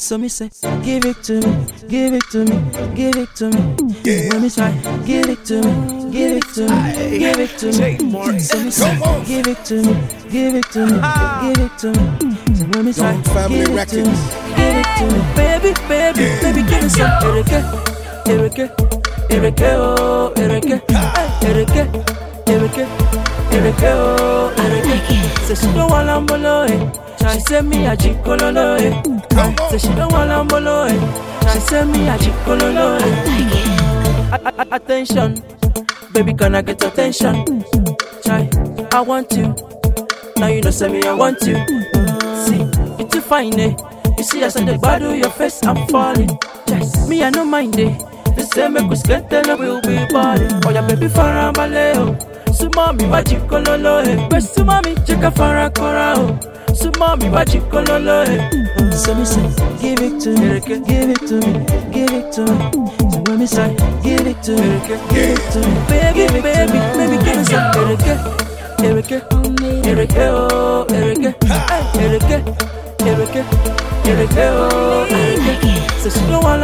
So me say, give it to me, give it to me, give it to me. Let me try, give it to me, give it to me, give it to me. So me say, give it to me, give it to me, give it to me. So let me try, Young Family give it to me, Records. give it to me, baby, baby, baby, give me some ereke, ereke, ereke, oh, ereke, ereke, ereke, ereke, oh, ereke. Say she don't want lambolo, eh. She say me a jikololo, eh. Say she don't want lambolo, eh. She say me a jikololo, eh. A- a- Attention, baby, can I get attention? Try, I want you. Now you know, say me, I want you. See, you too fine, eh? You see, I the battle your face, I'm falling. Yes, me, I no mind, eh? The same make us get the we'll be balling. Oh, yeah, baby. Sumami, wajikololo, eh? Best sumami, cheka fara kora, oh. Sumami, wajikololo, eh? So me say, give it to me, give it to me, give it to me. So when me say, give it to me, give it to me, baby, baby, baby, give me some ereke, ereke, ereke, oh, ereke, ereke, ereke, ereke, oh, ereke. So she don't want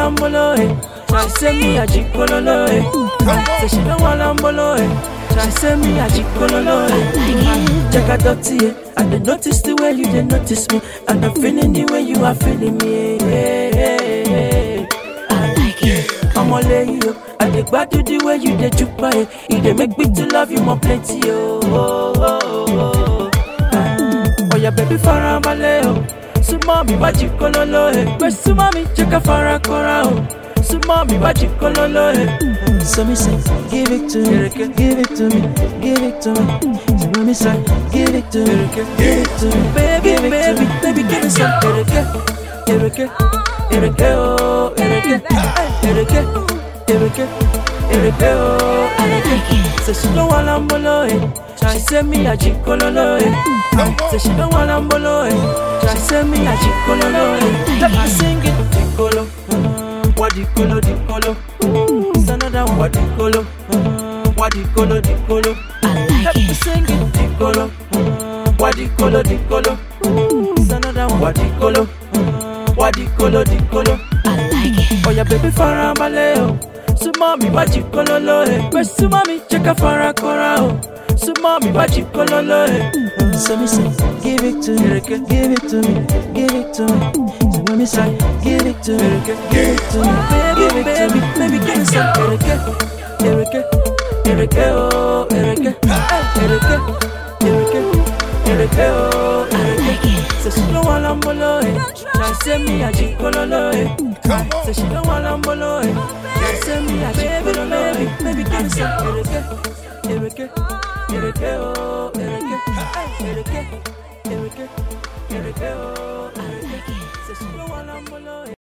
eh? She say me a jikololo, eh? So she don't want lambolo, She say me a jikololo, out dirty, eh? I dey notice the way you dey notice me, and I'm feeling the way you are feeling me. eh, eh, eh, eh. I'm all lay you. I dey gbadu the way you dey by it. It dey make me to love you more plenty, oh. oh, oh, oh. Oh yeah, baby, farabalẹ̀ o. Súnmọ́ mi wá jí kólóló ẹ̀. Pé súnmọ́ mi jẹ́ ká fara kọ́ra o. Súnmọ́ mi wá jí kólóló ẹ̀. So me say, give it to me, give it to me, give it to me. So me say, give it to me, give it to me, baby, baby, baby, give me some ereke, ereke, ereke, oh, ereke, ereke, ereke, ereke, oh, ereke. Say she don't want lambolo, eh. She say me a jikololo, eh. Say she don't want lambolo, eh. She say me a jikololo, eh. Let me sing it, jikolo, mm, mm, wadikolo, dikolo. It's another one, wadikolo, mm, wadikolo, dikolo. Let me sing it, dikolo, wadikolo, dikolo. It's another one, wadikolo, wadikolo, dikolo. Oh yeah, baby, farabalẹ̀ o. Oh. Súnmọ́ mi eh. wá jí kólóló ẹ̀. Pé súnmọ́ mi jẹ́ ká fara kọ́ra o. Oh. Súnmọ́ mi wá jí eh. kólóló ẹ̀. So me say, give it to me, give it to me, give it to me. So when me say, give it to me, give it to me, baby, baby, baby, give me some ereke, ereke, ereke, oh, ereke, ereke, ereke, ereke, oh, ereke. Say she don't wanna lambolo, eh. She say me a jikololo, eh. Say she don't wanna lambolo, eh. She say me a jikololo, baby, baby, give me some ereke, ereke, ereke, oh, ereke, ereke, ereke, ereke,